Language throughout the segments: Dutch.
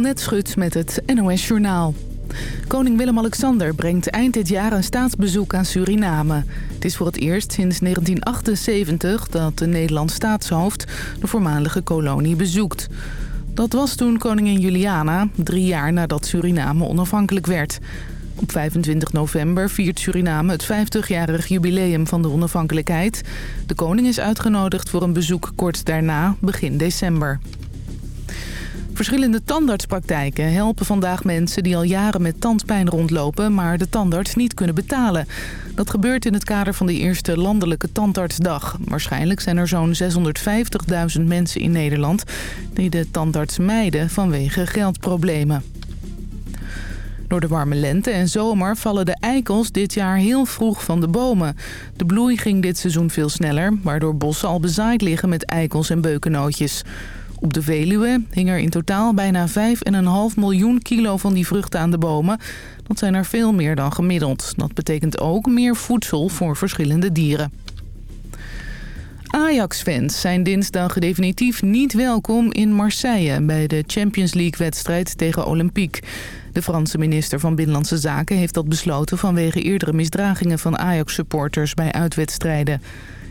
Annette Schut met het NOS Journaal. Koning Willem-Alexander brengt eind dit jaar een staatsbezoek aan Suriname. Het is voor het eerst sinds 1978 dat de Nederlands staatshoofd de voormalige kolonie bezoekt. Dat was toen koningin Juliana, drie jaar nadat Suriname onafhankelijk werd. Op 25 november viert Suriname het 50-jarig jubileum van de onafhankelijkheid. De koning is uitgenodigd voor een bezoek kort daarna, begin december. Verschillende tandartspraktijken helpen vandaag mensen die al jaren met tandpijn rondlopen... maar de tandarts niet kunnen betalen. Dat gebeurt in het kader van de eerste landelijke tandartsdag. Waarschijnlijk zijn er zo'n 650.000 mensen in Nederland... die de tandarts mijden vanwege geldproblemen. Door de warme lente en zomer vallen de eikels dit jaar heel vroeg van de bomen. De bloei ging dit seizoen veel sneller, waardoor bossen al bezaaid liggen met eikels en beukennootjes. Op de Veluwe hing er in totaal bijna 5,5 miljoen kilo van die vruchten aan de bomen. Dat zijn er veel meer dan gemiddeld. Dat betekent ook meer voedsel voor verschillende dieren. Ajax-fans zijn dinsdag definitief niet welkom in Marseille... bij de Champions League-wedstrijd tegen Olympique. De Franse minister van Binnenlandse Zaken heeft dat besloten... vanwege eerdere misdragingen van Ajax-supporters bij uitwedstrijden.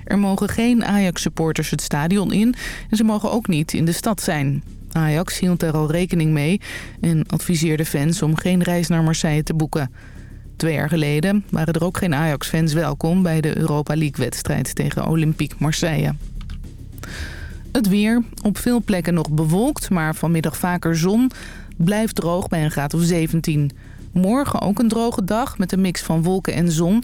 Er mogen geen Ajax-supporters het stadion in en ze mogen ook niet in de stad zijn. Ajax hield er al rekening mee en adviseerde fans om geen reis naar Marseille te boeken. Twee jaar geleden waren er ook geen Ajax-fans welkom bij de Europa League-wedstrijd tegen Olympique Marseille. Het weer. Op veel plekken nog bewolkt, maar vanmiddag vaker zon. Blijft droog bij een graad of 17. Morgen ook een droge dag met een mix van wolken en zon.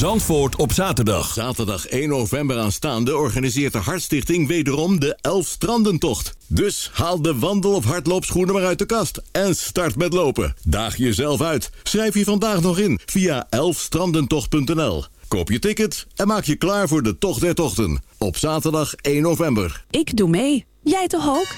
Zandvoort op zaterdag. Zaterdag 1 november aanstaande organiseert de Hartstichting wederom de Elfstrandentocht. Dus haal de wandel- of hardloopschoenen maar uit de kast en start met lopen. Daag jezelf uit. Schrijf je vandaag nog in via elfstrandentocht.nl. Koop je ticket en maak je klaar voor de Tocht der Tochten. Op zaterdag 1 november. Ik doe mee. Jij toch ook?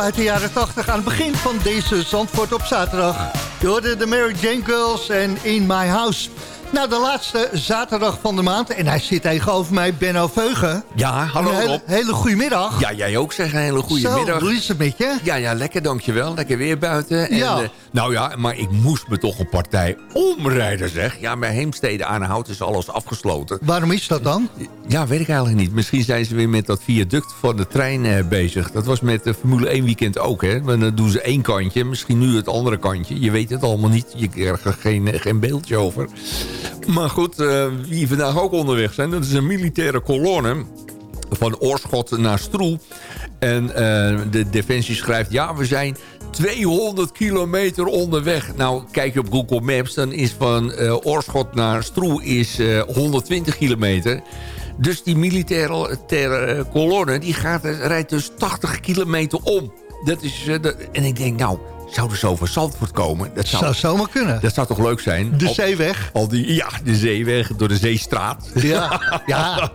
Single uit de jaren 80 aan het begin van deze Zandvoort op zaterdag. Je hoorde de Mary Jane Girls en In My House. Nou, de laatste zaterdag van de maand. En hij zit tegenover mij, Benno Veugen. Ja, hallo hele, Rob. hele goede middag. Ja, jij ook zeg een hele goede Zo, middag. hoe is het met je? Ja, ja, lekker dankjewel. Lekker weer buiten. En, Ja. eh, nou ja, maar ik moest me toch een partij omrijden zeg. Ja, bij Heemstede Aanhout is alles afgesloten. Waarom is dat dan? Ja, weet ik eigenlijk niet. Misschien zijn ze weer met dat viaduct van de trein eh, bezig. Dat was met de Formule 1 weekend ook, hè. Maar dan doen ze één kantje, misschien nu het andere kantje. Je weet het allemaal niet. Je krijgt er geen, eh, geen beeldje over. Maar goed, eh, wie vandaag ook onderweg zijn... dat is een militaire kolonne van Oorschot naar Stroe. En eh, de Defensie schrijft... ja, we zijn 200 kilometer onderweg. Nou, kijk je op Google Maps... dan is van eh, Oorschot naar Stroe is, eh, 120 kilometer... Dus die militaire ter, kolonne die gaat, rijdt dus 80 kilometer om. Dat is, eh, dat- en ik denk, nou, zou er zo van Zandvoort komen? Dat zou, Zou zomaar kunnen. dat zou toch leuk zijn? De zeeweg. Al die, ja, de zeeweg, door de zeestraat. Ja, ja.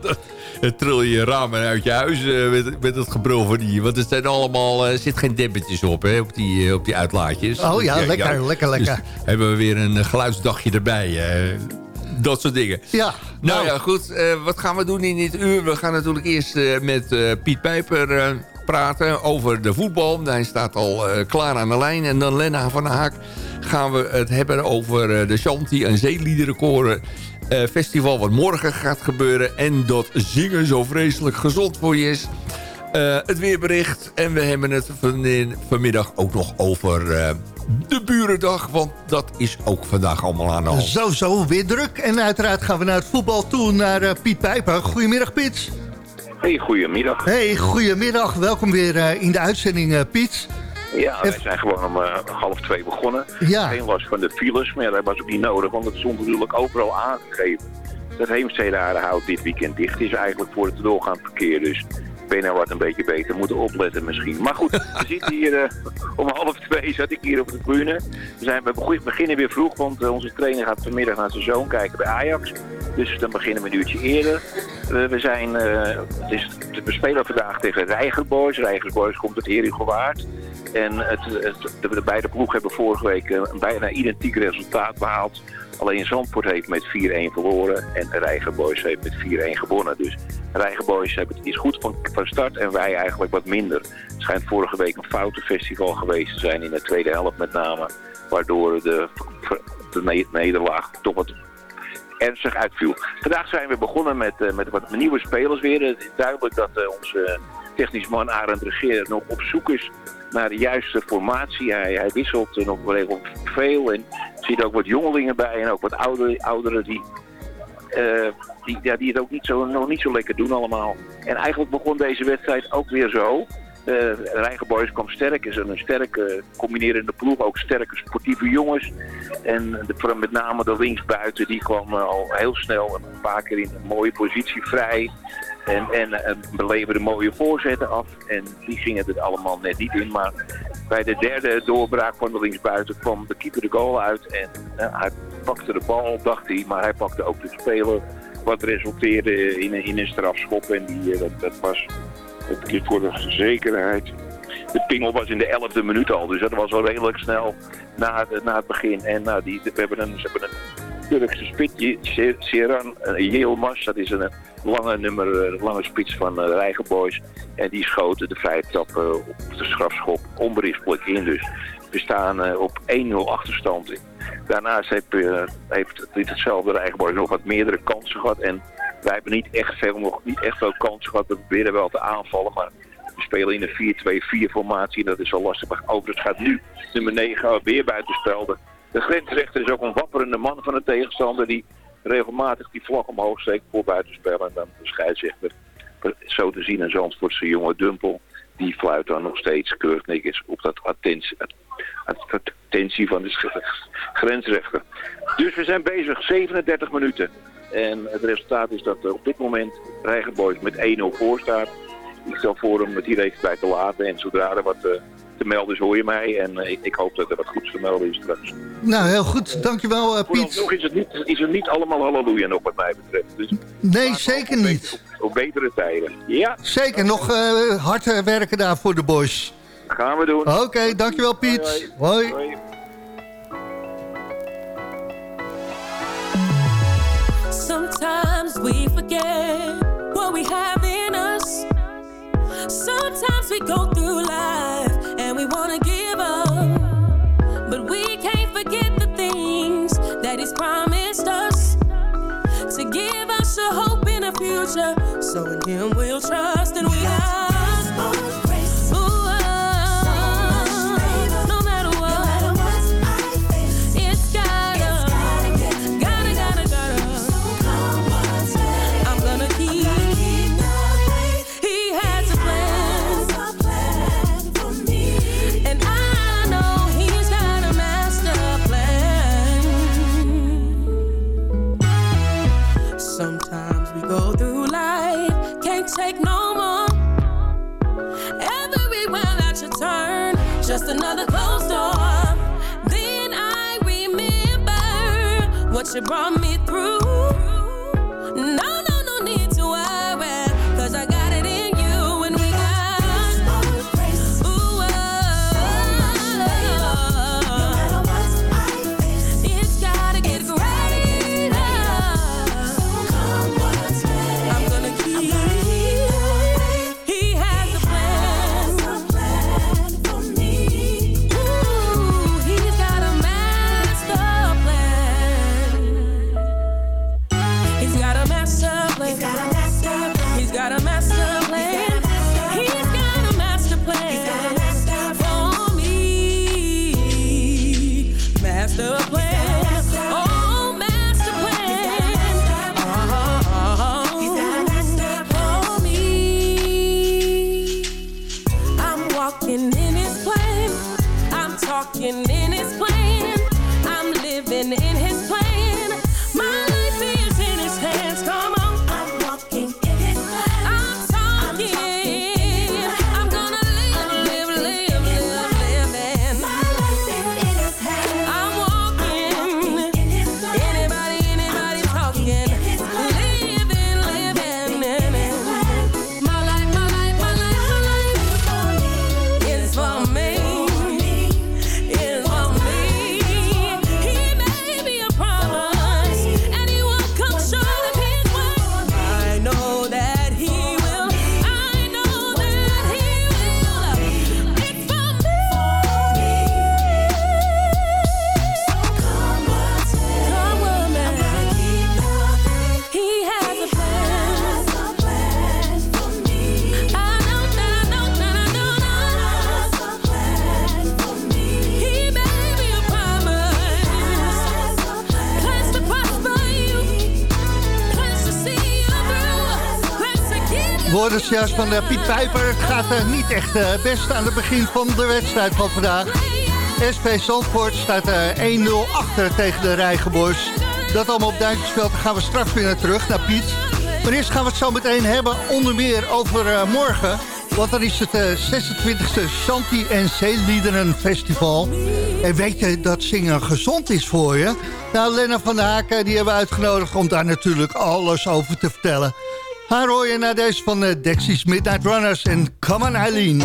Tril je ramen uit je huis eh, met, met het gebrul van die. Want er zijn allemaal, eh, er zit geen dempetjes op, hè, op die, eh, op die uitlaatjes. Oh ja, Dus, lekker, lekker, lekker. Dus hebben we weer een eh, geluidsdagje erbij. Dat soort dingen. Ja, Nou, ja, goed. eh, wat gaan we doen in dit uur? We gaan natuurlijk eerst eh, met eh, Piet Pijper praten over de voetbal. Hij staat al klaar aan de lijn. En dan Lena van der Haak gaan we het hebben over de Shanti en Zeeliederenkoren festival... wat morgen gaat gebeuren. En dat zingen zo vreselijk gezond voor je is. Eh, het weerbericht. En we hebben het van, vanmiddag ook nog over eh, de Burendag. Want dat is ook vandaag allemaal aan de hand. Zo, zo, weer druk. En uiteraard gaan we naar het voetbal toe, naar eh, Piet Pijper. Goedemiddag, Piet. Hey, goedemiddag. Hey, goedemiddag. Welkom weer eh, in de uitzending, eh, Piet. Ja, wij zijn gewoon om eh, half twee begonnen. Ja. Geen last van de files, maar dat was ook niet nodig, want het stond natuurlijk overal aangegeven. Dat Heemstede Aardehout dit weekend dicht is eigenlijk voor het doorgaand verkeer. Dus nou wat een beetje beter moeten opletten misschien. Maar goed, we zitten hier eh, om half twee zat ik hier op de tribune. We, zijn, we beginnen weer vroeg, want eh, onze trainer gaat vanmiddag naar zijn zoon kijken bij Ajax. Dus dan beginnen we een uurtje eerder. We, zijn, eh, het is, we spelen vandaag tegen Rijgerboys. Rijgerboys komt het Heringewaard. En het, het, de, de beide ploegen hebben vorige week een bijna identiek resultaat behaald. Alleen Zandvoort heeft met 4-1 verloren en Rijgerboys heeft met 4-1 gewonnen. Dus het is goed van, van start en wij eigenlijk wat minder. Het schijnt vorige week een foutenfestival geweest te zijn in de tweede helft met name. Waardoor de, de ne- nederlaag toch wat ernstig uitviel. Vandaag zijn we begonnen met, eh, met wat nieuwe spelers weer. Het is duidelijk dat eh, onze technisch man Arend Regeer nog op zoek is naar de juiste formatie. Hij, wisselt nog wel even veel zitten ook wat jongelingen bij en ook wat ouderen, ouderen die, eh, die, ja, die het ook niet zo, nog niet zo lekker doen allemaal. En eigenlijk begon deze wedstrijd ook weer zo. Uh, Rijgenboys kwam sterk, is een sterke combinerende ploeg, ook sterke sportieve jongens. En de, met name de linksbuiten, die kwam uh, al heel snel een paar keer in een mooie positie vrij. En, en beleverde mooie voorzetten af. En die gingen er allemaal net niet in. Maar bij de derde doorbraak van de linksbuiten kwam de keeper de goal uit. En uh, hij pakte de bal, dacht hij. Maar hij pakte ook de speler. Wat resulteerde in, in een strafschop. En die, dat, dat was voor de zekerheid. De pingel was in de elfde minuut al. Dus dat was al redelijk snel na het, na het begin. En nou, die, we hebben een, ze hebben een Turkse spitje, Seran Yilmaz. Dat is een lange nummer, lange spits van uh, Rijgenboys. En die schoten de vrije trap uh, op de strafschop onberispelijk in. Dus we staan op 1-0 achterstand. Daarnaast heeft, uh, heeft hetzelfde Rijgenboys nog wat meerdere kansen gehad. En wij hebben niet echt veel, nog niet echt veel kansen gehad. We proberen wel te aanvallen, maar we spelen in een 4-2-4 formatie. En dat is wel lastig. Maar overigens gaat nu nummer 9 weer buitenspel. De, de grensrechter is ook een wapperende man van de tegenstander die regelmatig die vlag omhoog steekt voor buitenspel. En dan de scheidsrechter, zo te zien een Zandvoortse jonge Dumpel, die fluit dan nog steeds keurig netjes op dat attentie, attentie van de grensrechter. Dus we zijn bezig, 37 minuten. En het resultaat is dat op dit moment Rijgenboys met 1-0 voor staat. Ik stel voor om het hier even bij te laten. En zodra er wat uh, te melden is, hoor je mij. En uh, ik, ik, hoop dat er wat goeds te melden is straks. Nou, heel goed. Dankjewel, uh, Piet. Nog is het, niet, is het niet allemaal halleluja nog wat mij betreft. Dus nee, zeker niet. Op, op, betere tijden. Ja. Zeker. Nog hard werken daar voor de boys. Gaan we doen. Oké, dankjewel Piet. Hoi. hoi. Sometimes we forget what we have in us. Sometimes we go through future. So in Him we'll you brought juist van uh, Piet Pijper. Het gaat uh, niet echt uh, best aan het begin van de wedstrijd van vandaag. SP Zandvoort staat 1-0 achter tegen de Rijgenbos. Dat allemaal op Duitsersveld. Dan gaan we straks weer naar terug, naar Piet. Maar eerst gaan we het zo meteen hebben onder meer over morgen. Want dan is het 26e Shanti en Zeeliederen Festival. En weet je dat zingen gezond is voor je? Nou, Lena van der Haken die hebben we uitgenodigd om daar natuurlijk alles over te vertellen. Haar hoor je naar deze van uh, Dexys Midnight Runners en Come on Eileen.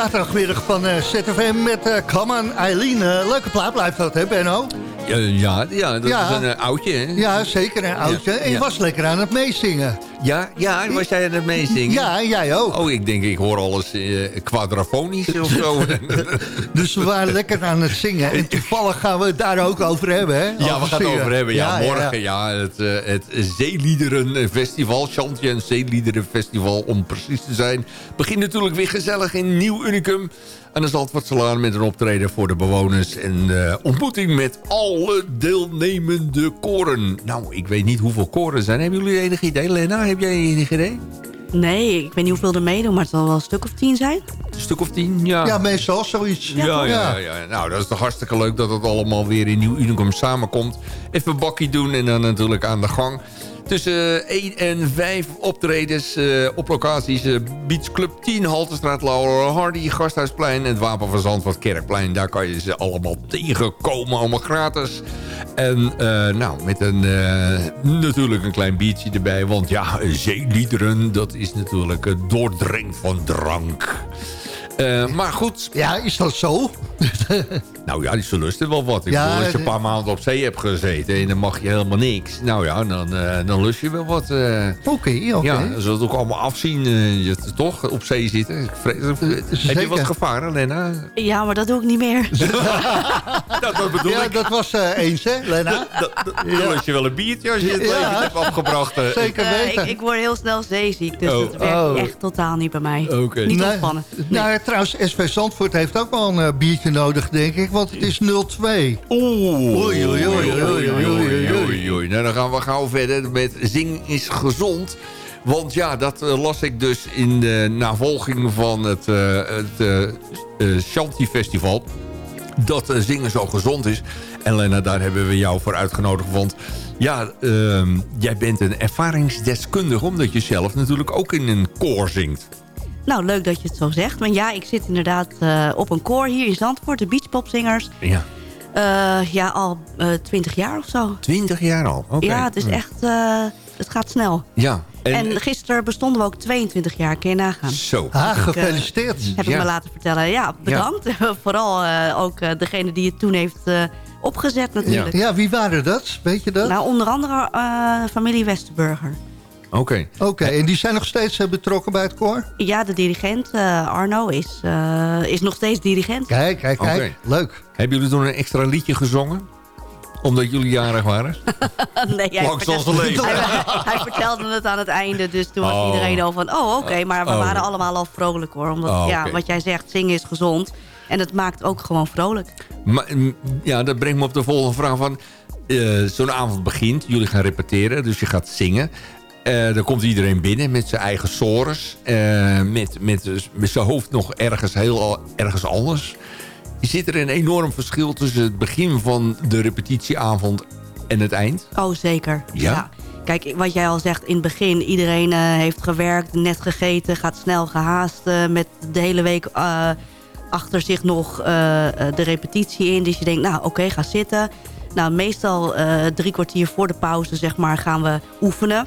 Zaterdagmiddag van eh, ZFM met Come on Eileen. Eh, leuke plaat blijft dat, hè Benno? Ja, ja, ja dat Ja. is een eh, oudje, hè? Ja, zeker een oudje. Ja, En je was lekker aan het meezingen. Ja, ja, was jij aan het meezingen? Ja, jij ook. Oh, ik denk, ik hoor alles eh quadrafonisch of zo. Dus we waren lekker aan het zingen. En toevallig gaan we het daar ook over hebben, hè? Ja, we gaan het zingen. over hebben. Ja, ja, morgen ja, het, eh, het Zeeliederenfestival. Chantje en Zeeliederenfestival, om precies te zijn. Begint natuurlijk weer gezellig in Nieuw Unicum. Aan de Zandvoortselaan met een optreden voor de bewoners. En eh, ontmoeting met alle deelnemende koren. Nou, ik weet niet hoeveel koren zijn. Hebben jullie enig idee? Lena, heb jij idee? Nee, ik weet niet hoeveel er meedoen, maar het zal wel een stuk of tien zijn. Een stuk of tien? Ja. Ja, meestal zoiets. Ja, ja, ja, ja. Nou, dat is toch hartstikke leuk dat het allemaal weer in Nieuw Unicum samenkomt. Even een bakkie doen en dan natuurlijk aan de gang. Tussen 1 en 5 optredens eh, op locaties. eh, Beach Club 10, Haltestraat, Laura Hardy, Gasthuisplein... en het Wapen van Zandvoort, Kerkplein. Daar kan je ze allemaal tegenkomen, allemaal gratis. En eh, nou, met een, natuurlijk een klein biertje erbij. Want ja, zeeliederen, dat is natuurlijk uh, doordrenkt van drank. Maar goed. Ja, is dat zo? nou ja, die ze lusten wel wat. Ik Ja, bedoel, als je de- een paar maanden op zee hebt gezeten en dan mag je helemaal niks. Nou ja, dan, eh, dan lust je wel wat. eh. Oké, oké. Ja, dan zullen het ook allemaal afzien. eh, je toch op zee zitten. Ik vrees- Heb je wat gevaren, Lena? Ja, maar dat doe ik niet meer. dat, dat bedoel Ja, ik. dat was eh, eens, hè, Lena? Dan lust je wel een biertje als je het Ja. leven hebt afgebracht. eh. Zeker Eh, weten. ik, ik word heel snel zeeziek, dus Oh. dat werkt Oh. echt totaal niet bij mij. Oké. Niet Nee. ontspannen. Nou, trouwens, SV Zandvoort heeft ook wel een eh, biertje nodig, denk ik. Want het is 0-2. Oeh. Oei, oei, oei, oei, oei. Nou, dan gaan we gauw verder met Zing is gezond. Want ja, dat eh, las ik dus in de navolging van het, eh het eh, Shanti Festival. Dat zingen zo gezond is. En Lena, daar hebben we jou voor uitgenodigd. Want ja, ehm, jij bent een ervaringsdeskundige... omdat je zelf natuurlijk ook in een koor zingt. Nou, leuk dat je het zo zegt. Maar ja, ik zit inderdaad eh, op een koor hier in Zandvoort. De Beachpopzingers. Ja, Eh, ja, al twintig jaar of zo. twintig jaar al. Oké. Ja, het is Hm. echt... eh, het gaat snel. Ja. En, gisteren bestonden we ook 22 jaar. Kun je nagaan. Zo. Ah, Ik, eh, gefeliciteerd. Heb Ja. ik me laten vertellen. Ja, bedankt. Vooral eh, ook eh, degene die het toen heeft eh, opgezet natuurlijk. Ja, wie waren dat? Weet je dat? Nou, onder andere eh, familie Westerburger. Oké. Oké, en die zijn nog steeds eh, betrokken bij het koor? Ja, de dirigent eh, Arno is, eh, is nog steeds dirigent. Kijk, kijk, kijk. Leuk. Hebben jullie toen een extra liedje gezongen? Omdat jullie jarig waren? nee, hij, vertelde, hij, hij vertelde het aan het einde, dus toen was Oh. iedereen al van... oh, oké, maar we Oh. waren allemaal al vrolijk hoor. Omdat, Oh, ja, wat jij zegt, zingen is gezond. En het maakt ook gewoon vrolijk. Maar, mm, ja, dat brengt me op de volgende vraag van... eh, Zo'n avond begint, jullie gaan repeteren, dus je gaat zingen. Eh dan komt iedereen binnen met zijn eigen sores. eh, met, met, met zijn hoofd nog ergens heel ergens anders. Zit er een enorm verschil tussen het begin van de repetitieavond en het eind? Oh, zeker. Ja? Kijk, wat jij al zegt in het begin. Iedereen eh, heeft gewerkt, net gegeten, gaat snel gehaast. eh, met de hele week achter zich nog de repetitie in. Dus je denkt, nou oké, ga zitten. Nou, meestal drie kwartier voor de pauze zeg maar, gaan we oefenen.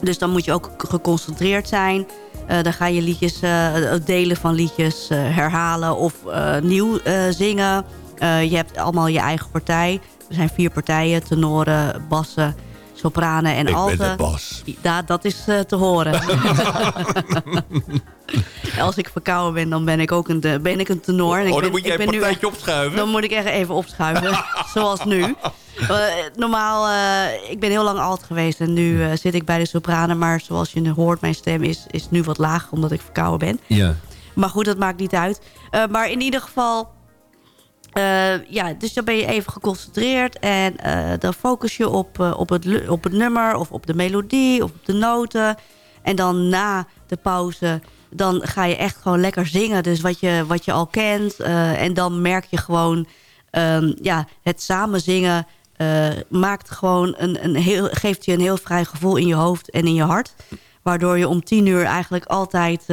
Dus dan moet je ook geconcentreerd zijn. Eh, dan ga je liedjes, eh, delen van liedjes eh, herhalen of nieuw zingen. Je hebt allemaal je eigen partij. Er zijn vier partijen, tenoren, bassen, sopranen en Ik alten. ben de bas. Ja, dat is eh, te horen. Als ik verkouden ben, dan ben ik ook een, ben ik een tenor. En ik oh, ben, dan moet jij ik een ben nu partijtje opschuiven? dan moet ik echt even opschuiven, zoals nu. Eh, normaal, eh, ik ben heel lang alt geweest en nu zit ik bij de sopranen. Maar zoals je nu hoort, mijn stem is, is nu wat lager omdat ik verkouden ben. Ja. Maar goed, dat maakt niet uit. Maar in ieder geval, eh, ja, dus dan ben je even geconcentreerd. En eh, dan focus je op, eh, op, het, op het nummer of op de melodie of op de noten. En dan na de pauze, dan ga je echt gewoon lekker zingen. Dus wat je, wat je al kent. en dan merk je gewoon, ehm, ja, het samen zingen... maakt gewoon een, een heel, geeft je een heel vrij gevoel in je hoofd en in je hart. Waardoor je om tien uur eigenlijk altijd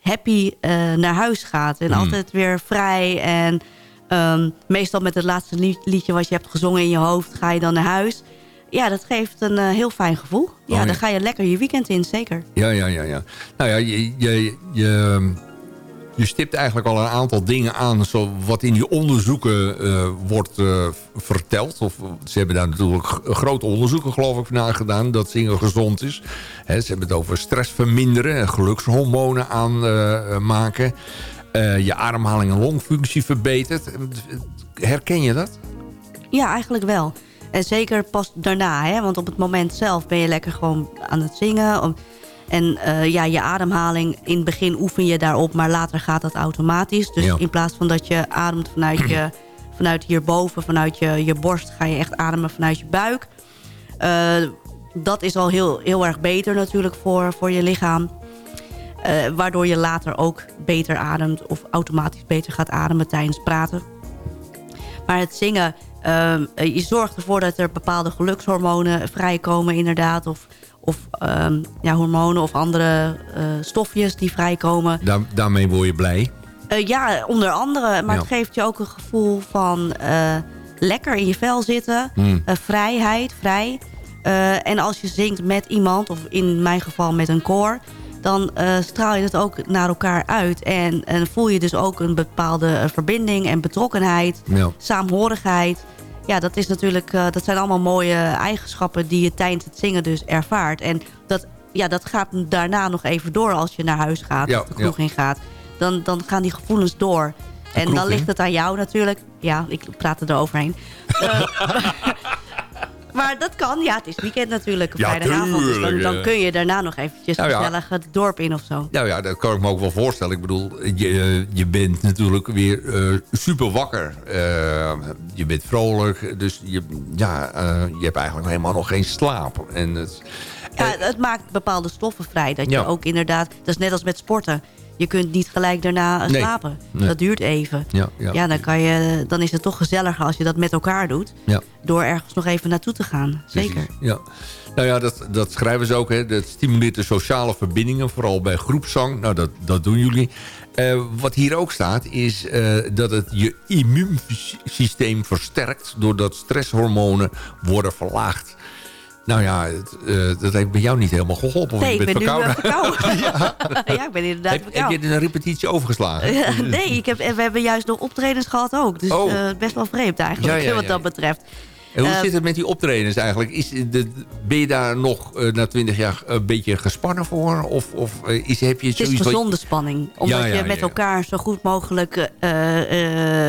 happy naar huis gaat. En Hmm. altijd weer vrij. En ehm, meestal met het laatste lied- liedje wat je hebt gezongen in je hoofd... ga je dan naar huis. Ja, dat geeft een eh, heel fijn gevoel. Ja, Oh, ja. dan ga je lekker je weekend in, zeker. Ja, ja, ja, ja. Nou ja, je, je, je, je stipt eigenlijk al een aantal dingen aan... Zo wat in die onderzoeken eh, wordt eh, verteld. Of, ze hebben daar natuurlijk grote onderzoeken geloof ik naar gedaan... dat zingen gezond is. Hè, ze hebben het over stress verminderen... en gelukshormonen aanmaken. Je ademhaling en longfunctie verbetert. Herken je dat? Ja, eigenlijk wel. En zeker pas daarna, hè? want op het moment zelf ben je lekker gewoon aan het zingen. En uh, ja, je ademhaling, in het begin oefen je daarop, maar later gaat dat automatisch. Dus in plaats van dat je ademt vanuit, je, vanuit hierboven, vanuit je, je borst, ga je echt ademen vanuit je buik. Uh, dat is al heel, heel erg beter natuurlijk voor, voor je lichaam. Uh, waardoor je later ook beter ademt of automatisch beter gaat ademen tijdens praten. Maar het zingen, uh, je zorgt ervoor dat er bepaalde gelukshormonen vrijkomen inderdaad. Of of um, ja, hormonen of andere uh, stofjes die vrijkomen. Daar, daarmee word je blij? Uh, ja, onder andere. Maar ja. het geeft je ook een gevoel van lekker in je vel zitten. Mm. vrijheid, vrij. en als je zingt met iemand, of in mijn geval met een koor... dan straal je het ook naar elkaar uit. En, en voel je dus ook een bepaalde verbinding en betrokkenheid. Ja. Saamhorigheid ja, dat, is natuurlijk, uh, dat zijn allemaal mooie eigenschappen die je tijdens het zingen dus ervaart. En dat, ja, dat gaat daarna nog even door als je naar huis gaat ja, of de kroeg ja. in gaat. Dan, dan gaan die gevoelens door. En dan ligt het aan jou natuurlijk. Ja, ik praat er overheen. uh, Maar dat kan. Ja, het is weekend natuurlijk. Op ja, vrijdagavond. Dus dan, dan, kun je daarna nog eventjes nou ja. gezellig het dorp in of zo. Nou ja, dat kan ik me ook wel voorstellen. Ik bedoel, je, je bent natuurlijk weer uh, super wakker. Uh, je bent vrolijk. Dus je, ja, uh, je hebt eigenlijk helemaal nog geen slaap. En het, ja, het maakt bepaalde stoffen vrij. Dat je ook inderdaad... Dat is net als met sporten je kunt niet gelijk daarna slapen. Nee. Dat duurt even. Ja, ja. ja, dan, kan je, dan is het toch gezelliger als je dat met elkaar doet. Ja. Door ergens nog even naartoe te gaan. Zeker. Precies. Ja. Nou ja, dat, dat schrijven ze ook. Hè. Dat stimuleert de sociale verbindingen. Vooral bij groepszang. Nou, dat, dat doen jullie. Uh, wat hier ook staat is uh, dat het je immuunsysteem versterkt... doordat stresshormonen worden verlaagd. Nou ja, het, uh, dat heeft bij jou niet helemaal geholpen. Nee, ik ben verkouden. nu verkouden. ja. ja, ik ben inderdaad heb, verkouden. Heb je een repetitie overgeslagen? nee, ik heb, we hebben juist nog optredens gehad ook. Dus oh. uh, best wel vreemd eigenlijk, ja, ja, wat dat betreft. En hoe uh, zit het met die optredens eigenlijk? Is de, ben je daar nog uh, na twintig jaar een beetje gespannen voor? Of, of is, heb je het is gezonde wat... spanning. Omdat je met elkaar zo goed mogelijk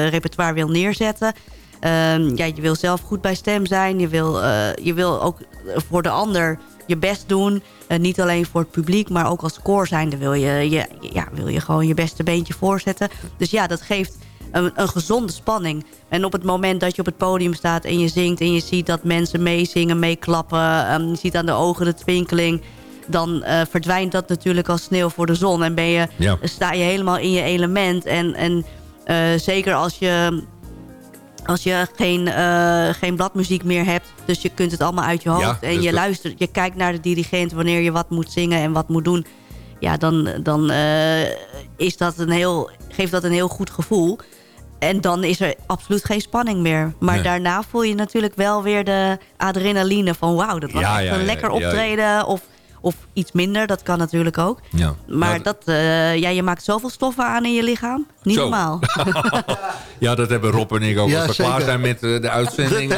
repertoire wil neerzetten. Um, ja, je wil zelf goed bij stem zijn. Je wil, uh, je wil ook voor de ander je best doen. Uh, niet alleen voor het publiek, maar ook als koor zijnde wil je, je, ja, wil je gewoon je beste beentje voorzetten. Dus ja, dat geeft een, een, gezonde spanning. En op het moment dat je op het podium staat en je zingt... en je ziet dat mensen meezingen, meeklappen... Um, je ziet aan de ogen de twinkeling... dan uh, verdwijnt dat natuurlijk als sneeuw voor de zon. En ben je, ja. sta je helemaal in je element. En, en zeker als je als je geen, uh, geen bladmuziek meer hebt. Dus je kunt het allemaal uit je hoofd. Ja, en je luistert, je kijkt naar de dirigent wanneer je wat moet zingen en wat moet doen. Ja, dan, dan uh, is dat een heel, geeft dat een heel goed gevoel. En dan is er absoluut geen spanning meer. Maar nee. daarna voel je natuurlijk wel weer de adrenaline van... wauw, dat was ja, echt een lekker optreden. Of of iets minder, dat kan natuurlijk ook. Ja. Maar ja, dat, uh, ja, je maakt zoveel stoffen aan in je lichaam. Niet Zo. normaal. ja, dat hebben Rob en ik ook. Ja, als we klaar zijn met uh, de uitzending.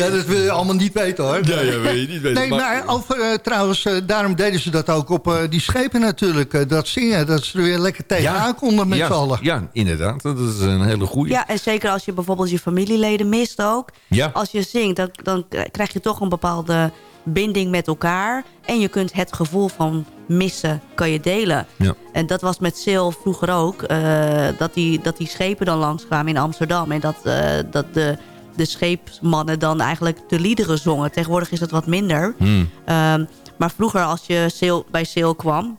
ja, dat wil je allemaal niet weten hoor. Ja, ja weet je niet weten. Nee, maar, maar over, uh, trouwens, daarom deden ze dat ook op die schepen natuurlijk. dat zingen, dat ze er weer lekker tegenaan ja, konden met ja, z'n allen. Ja, inderdaad. Dat is een hele goede. Ja, en zeker als je bijvoorbeeld je familieleden mist ook. Ja. Als je zingt, dan, dan krijg je toch een bepaalde binding met elkaar. En je kunt het gevoel van missen, kan je delen. Ja. En dat was met Sil vroeger ook. Uh, dat, die, dat die schepen dan langskwamen in Amsterdam. En dat, uh, dat de, de scheepsmannen dan eigenlijk de liederen zongen. Tegenwoordig is dat wat minder. Hmm. Um, maar vroeger als je Sil, bij Sil kwam...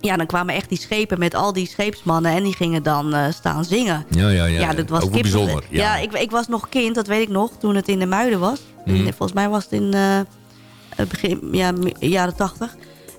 Ja, dan kwamen echt die schepen met al die scheepsmannen... en die gingen dan uh, staan zingen. Ja, ja, ja. ja dat was ook bijzonder. Ja, ja ik, ik, was nog kind, dat weet ik nog, toen het in de Muiden was. Hmm. Volgens mij was het in begin ja, jaren tachtig.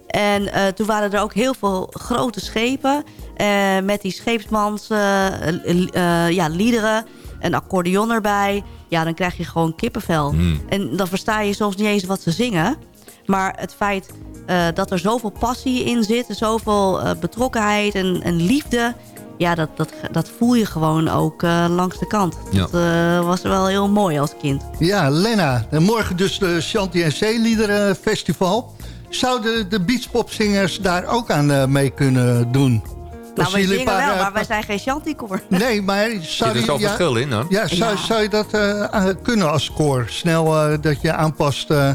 En uh, toen waren er ook heel veel grote schepen. Uh, met die scheepsmans uh, ja, liederen. Een accordeon erbij. Ja, dan krijg je gewoon kippenvel. Mm. En dan versta je soms niet eens wat ze zingen. Maar het feit eh, dat er zoveel passie in zit. Zoveel betrokkenheid en, en, liefde. Ja, dat, dat, dat voel je gewoon ook uh, langs de kant. Ja. Dat was wel heel mooi als kind. Ja, Lena. Morgen dus de Chanty en Zeeliederen Festival. Zouden de beachpopzingers daar ook aan mee kunnen doen? Nou, wij zingen paar, wel, maar wij zijn geen chanticoor. Nee, maar zou Zit er zo'n ja, verschil in dan? Ja, zou, ja. zou je dat uh, kunnen als koor? Snel uh, dat je aanpast uh,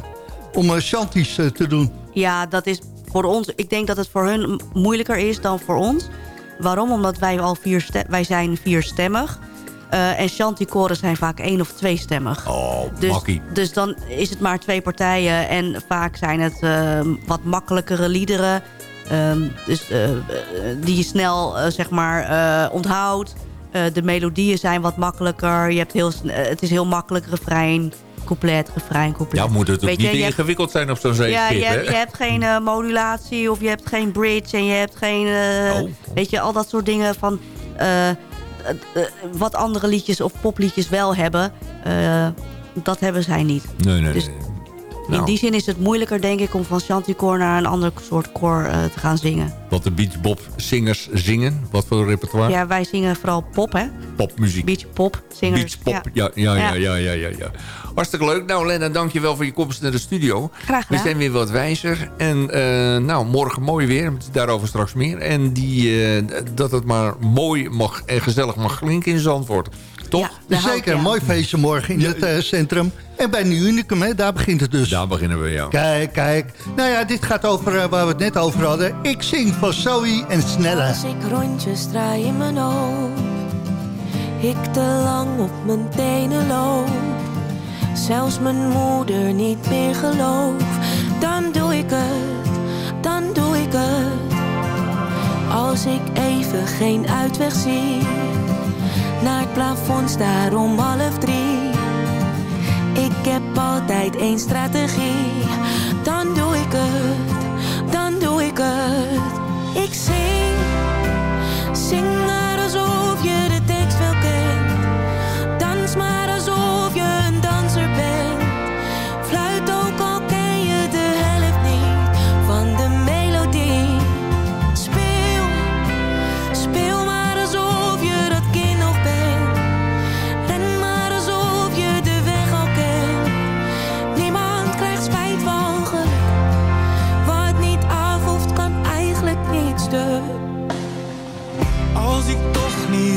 om chanties te doen? Ja, dat is voor ons... Ik denk dat het voor hun moeilijker is dan voor ons. Waarom? Omdat wij al vier wij zijn vierstemmig. Uh, en chanticoren zijn vaak één of tweestemmig. Oh, dus, makkie. Dus dan is het maar twee partijen. En vaak zijn het uh, wat makkelijkere liederen. Um, dus, uh, die je snel zeg maar onthoudt. de melodieën zijn wat makkelijker. Je hebt heel, het is heel makkelijk refrein couplet, refrein, couplet. Ja, moet het ook niet je, ingewikkeld zijn op zo'n zeeschip, Ja, je, hebt, je hebt geen uh, modulatie of je hebt geen bridge en je hebt geen... Uh, oh. Weet je, al dat soort dingen van... Uh, wat andere liedjes of popliedjes wel hebben, dat hebben zij niet. Nee, nee, dus nee. Nou. In die zin is het moeilijker, denk ik, om van chanticore naar een ander soort koor uh, te gaan zingen. Wat de Beach Bob zingers zingen? Wat voor repertoire? Ja, wij zingen vooral pop, hè? Popmuziek. Beach pop zingers. Beach pop, ja, ja, ja, ja, ja, ja. ja. Hartstikke leuk. Nou, Lena, dankjewel voor je komst naar de studio. Graag gedaan. We zijn weer wat wijzer. En uh, nou, morgen mooi weer. Daarover straks meer. En die, uh, dat het maar mooi mag en gezellig mag klinken in Zandvoort. Toch? Ja, Zeker, een mooi feestje morgen in het uh, centrum. En bij Nieuw Unicum, hè, daar begint het dus. Daar beginnen we, ja. Kijk, kijk. Nou ja, dit gaat over uh, waar we het net over hadden. Ik zing voor Zoe en Snelle. Als ik rondjes draai in mijn hoofd. Ik te lang op mijn tenen loop. Zelfs mijn moeder niet meer geloof. Dan doe ik het, dan doe ik het. Als ik even geen uitweg zie naar het plafond staar om half drie. Ik heb altijd één strategie. Dan doe ik het, dan doe ik het. Ik zing, zing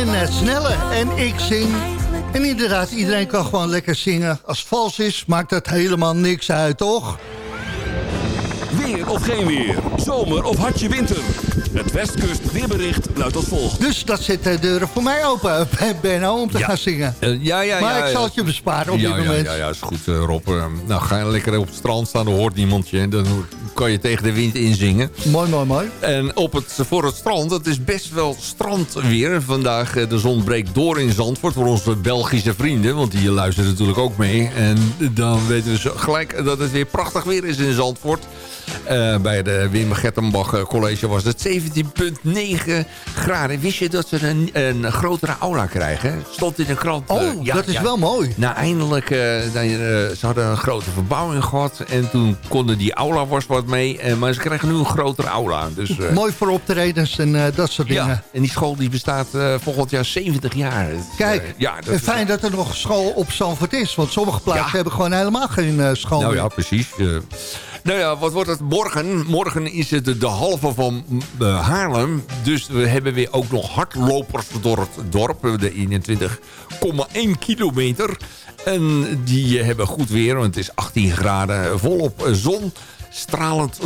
en uh, Snelle en ik zing. En inderdaad, iedereen kan gewoon lekker zingen. Als het vals is, maakt dat helemaal niks uit, toch? Weer of geen weer. Zomer of hartje winter. Het Westkust weerbericht luidt als volgt. Dus dat zet de deuren voor mij open, Benno, om te gaan zingen. Uh, ja, ja, Maar ja, ik zal ja. het je besparen op ja, dit ja, moment. Ja, ja, is goed, uh, Rob. Nou, ga je lekker op het strand staan, dan hoort niemand je. Dan kan je tegen de wind inzingen. Mooi, mooi, mooi. En op het, voor het strand, het is best wel strandweer. Vandaag, eh, de zon breekt door in Zandvoort voor onze Belgische vrienden. Want die luisteren natuurlijk ook mee. En dan weten we gelijk dat het weer prachtig weer is in Zandvoort. Eh, bij de Wim Gertenbach eh, College was het 17,9 graden. Wist je dat ze een, een grotere aula krijgen? Stond in de krant. Oh, eh, ja, dat is ja. wel mooi. Nou, eindelijk, dan, ze hadden een grote verbouwing gehad. En toen konden die aula was wat mee. maar ze krijgen nu een grotere aula. Dus, Mooi voor optredens en dat soort dingen. ja, en die school die bestaat volgend jaar 70 jaar. Kijk, ja, dat en is- fijn dat er nog school op Zandvoort is. Want sommige plaatsen Ja. hebben gewoon helemaal geen school Nou ja, precies. Nou ja, wat wordt het morgen? Morgen is het de halve van eh, Haarlem. Dus we hebben weer ook nog hardlopers door het dorp. De 21,1 kilometer. En die eh, hebben goed weer, want het is 18 graden volop zon. Stralend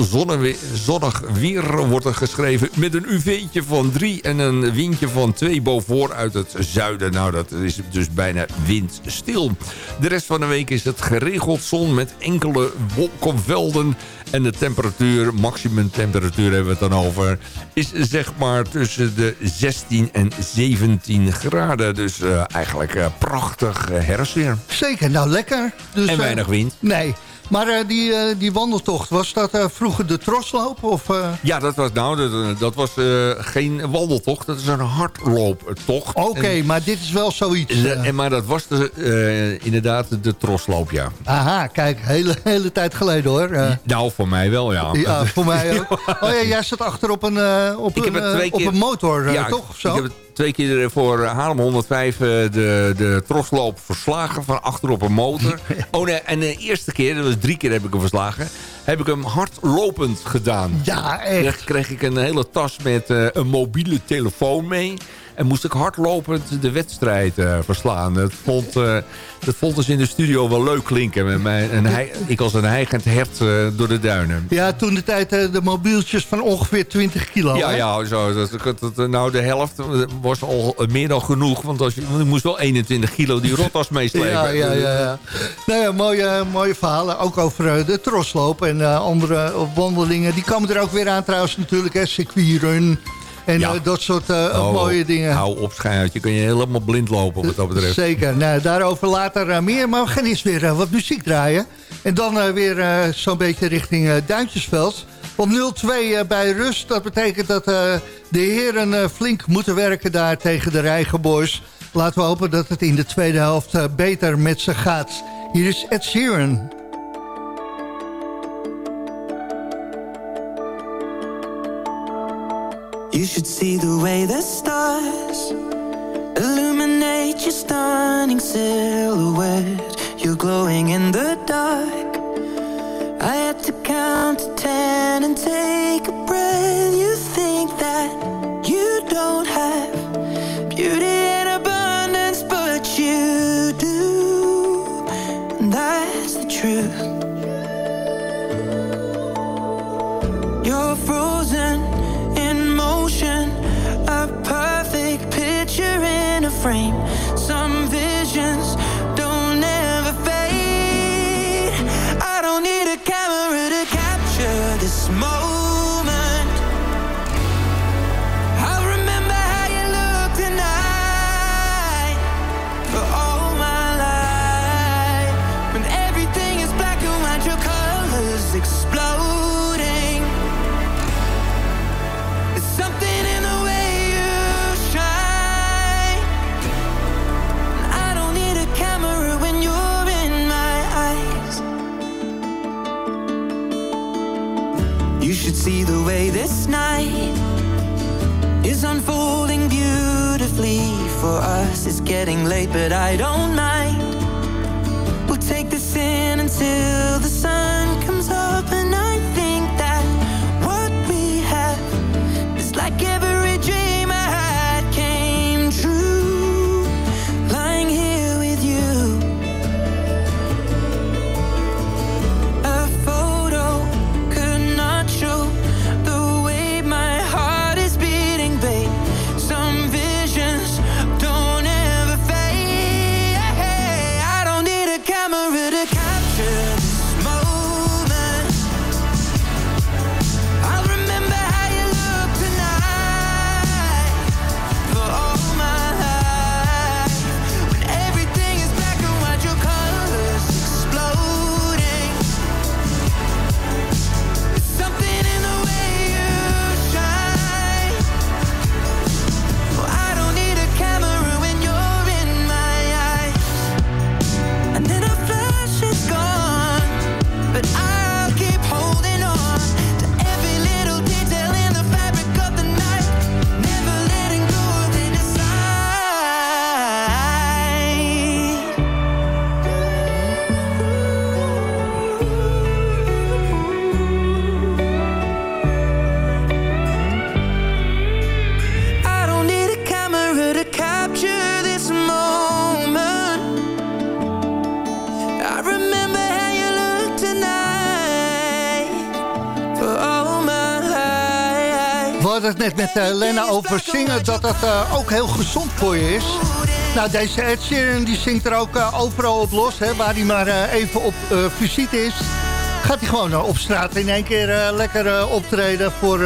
zonnig weer wordt er geschreven... met een UV'tje van 3 en een windje van 2 boven uit het zuiden. Nou, dat is dus bijna windstil. De rest van de week is het geregeld zon met enkele wolkenvelden... En de temperatuur, maximum temperatuur hebben we het dan over... is zeg maar tussen de 16 en 17 graden. Dus eh, eigenlijk eh, prachtig eh, herfstweer. Zeker, nou lekker. Dus, En weinig wind. Nee, maar eh, die, eh, die wandeltocht, was dat eh, vroeger de trosloop? Of? Ja, dat was, nou, dat, dat was geen wandeltocht. Dat is een hardlooptocht. Oké, maar dit is wel zoiets. en, maar dat was de, inderdaad de trosloop, ja. aha, kijk, hele, hele tijd geleden hoor. Nou, voor mij wel, ja. ja, voor mij ook. Oh ja, jij zat achter op een, op Ik een, twee op keer- een motor, Ja, toch? Of zo? Ik heb het twee keer voor Haarlem 105 eh, de, de trosloop verslagen van achter op een motor. Oh nee, en de eerste keer, dat was drie keer heb ik hem verslagen, heb ik hem hardlopend gedaan. Ja, echt. Dan kreeg ik een hele tas met eh, een mobiele telefoon mee. En moest ik hardlopend de wedstrijd eh, verslaan. Dat vond, eh, dat vond dus in de studio wel leuk klinken. Met mij, en hij, ik als een heigend hert eh, door de duinen. Ja, toen de tijd de mobieltjes van ongeveer 20 kilo. Ja, hè? ja zo, dat, dat, dat- nou, de helft was al meer dan genoeg. Want als je, ik moest wel 21 kilo die rottas meeslepen. Ja, ja, ja. ja. Nou ja, mooie, mooie verhalen. Ook over de trosloop en andere wandelingen. Die komen er ook weer aan trouwens natuurlijk. Hè, circuitrun en Ja. eh, dat soort eh, Oh, mooie dingen. Hou op. Je kun je helemaal blind lopen wat dat betreft. Zeker. Nou, daarover later eh, meer. Maar we gaan eerst weer wat muziek draaien. En dan weer zo'n beetje richting Duintjesveld. Om 0-2 eh, bij rust. Dat betekent dat de heren flink moeten werken daar tegen de Rijgenboys. Laten we hopen dat het in de tweede helft beter met ze gaat. Hier is Ed Sheeran. You should see the way the stars illuminate your stunning silhouette. You're glowing in the dark. I had to count to ten and take a breath. You think that you don't have beauty in abundance, but you do. And that's the truth. You're frozen a perfect picture in a frame. Some visions don't ever fade. I don't need a camera to but I don't hadden het net met uh, Lena over zingen... dat dat uh, ook heel gezond voor je is. Nou, deze Ed Sheeran die zingt er ook uh, overal op los. Hè, waar hij maar even op visite is. Gaat hij gewoon op straat in één keer lekker optreden... voor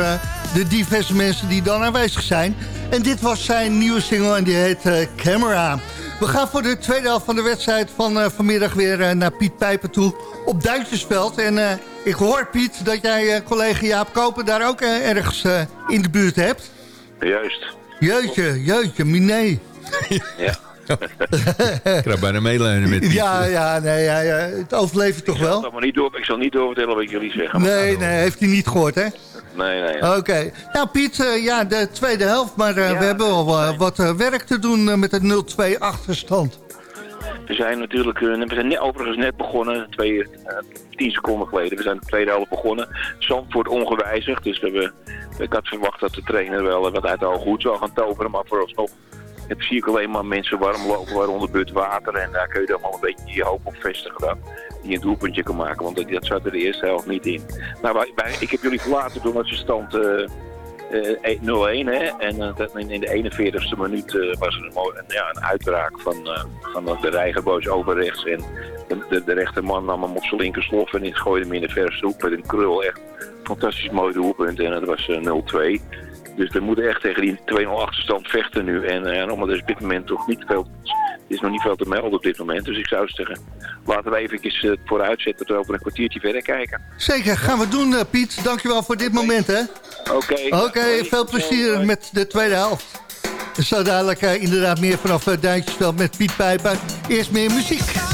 de diverse mensen die dan aanwezig zijn. En dit was zijn nieuwe single en die heet Camera. We gaan voor de tweede helft van de wedstrijd van vanmiddag weer naar Piet Pijper toe op Duitsersveld. En ik hoor, Piet, dat jij uh, collega Jaap Koper daar ook uh, ergens uh, in de buurt hebt. Juist. Jeutje, jeutje, miné. ja. ik ga bijna meeleunen met Piet. Ja, ja, nee, ja, ja, het overleeft toch wel? Ik zal, niet door, ik zal niet doorvertellen wat jullie zeggen. Nee, nee, heeft hij niet gehoord, hè? Nee, nee. Ja. Oké. Nou, Piet, ja, de tweede helft, maar ja, we hebben wel wat werk te doen met het 0-2 achterstand. We zijn natuurlijk, we zijn net, overigens net begonnen, twee, tien seconden geleden. We zijn de tweede helft begonnen. Zandvoort ongewijzigd. Dus we hebben, ik had verwacht dat de trainer wel wat uit de hoge hoed zou gaan toveren. Maar vooralsnog het zie ik alleen maar mensen warm lopen, waaronder but water. En daar kun je dan wel een beetje je hoop op vestigen dan. Die een doelpuntje kan maken, want dat, dat zat er de eerste helft niet in. Nou, wij, ik heb jullie verlaten toen was de stand... Uh, uh, 0-1 hè? en uh, in de 41ste minuut was er een, ja, een uitbraak van, van de Rijgerboos over rechts en de, de, rechterman nam hem op zijn linker slof en gooide hem in de verste hoek met een krul. Echt fantastisch mooi doelpunt en dat was 0-2. Dus we moeten echt tegen die 2-0 achterstand vechten nu. En uh, omdat er op dit moment toch niet veel... Is nog niet veel te melden op dit moment. Dus ik zou zeggen, laten we even uh, vooruit zetten... dat we over een kwartiertje verder kijken. Zeker, gaan we doen uh, Piet. Dankjewel voor dit moment hè. Oké. Oké, veel plezier met de tweede helft. Zo dadelijk uh, inderdaad meer vanaf uh, Duintjesveld met Piet Pijper. Eerst meer muziek.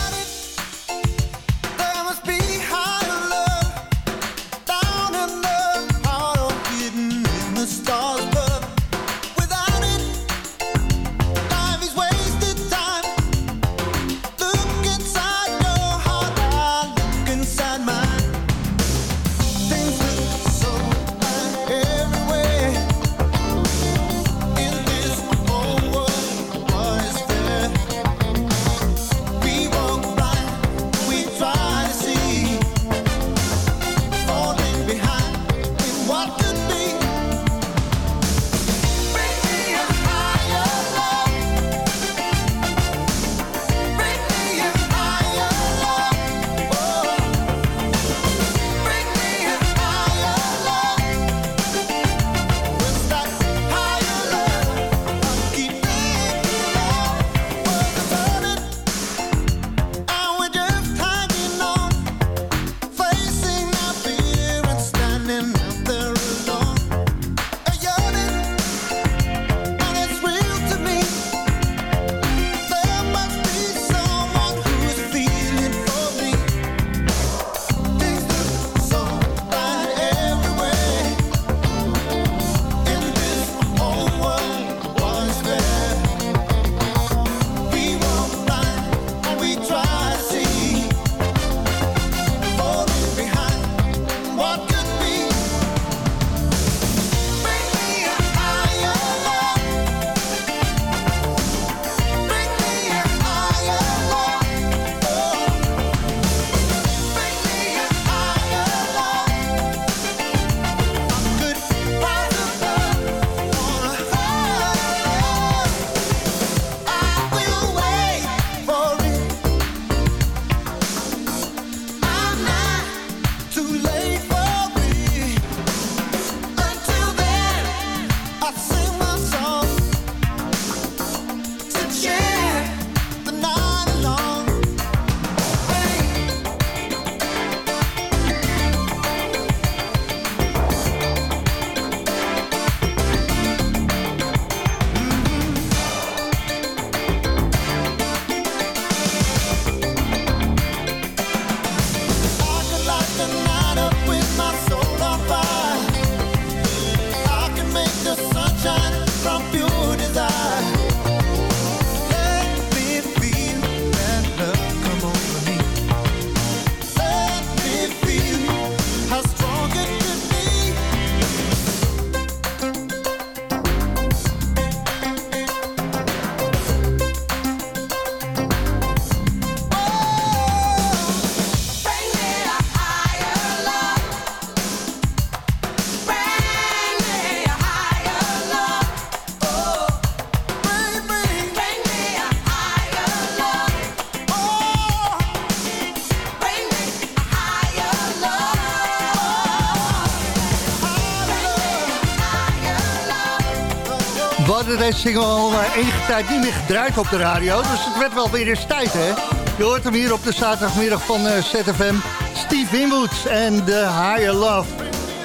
Single al uh, enige tijd niet meer gedraaid op de radio. Dus het werd wel weer eens tijd, hè? Je hoort hem hier op de zaterdagmiddag van uh, ZFM. Steve Winwoods en The Higher Love.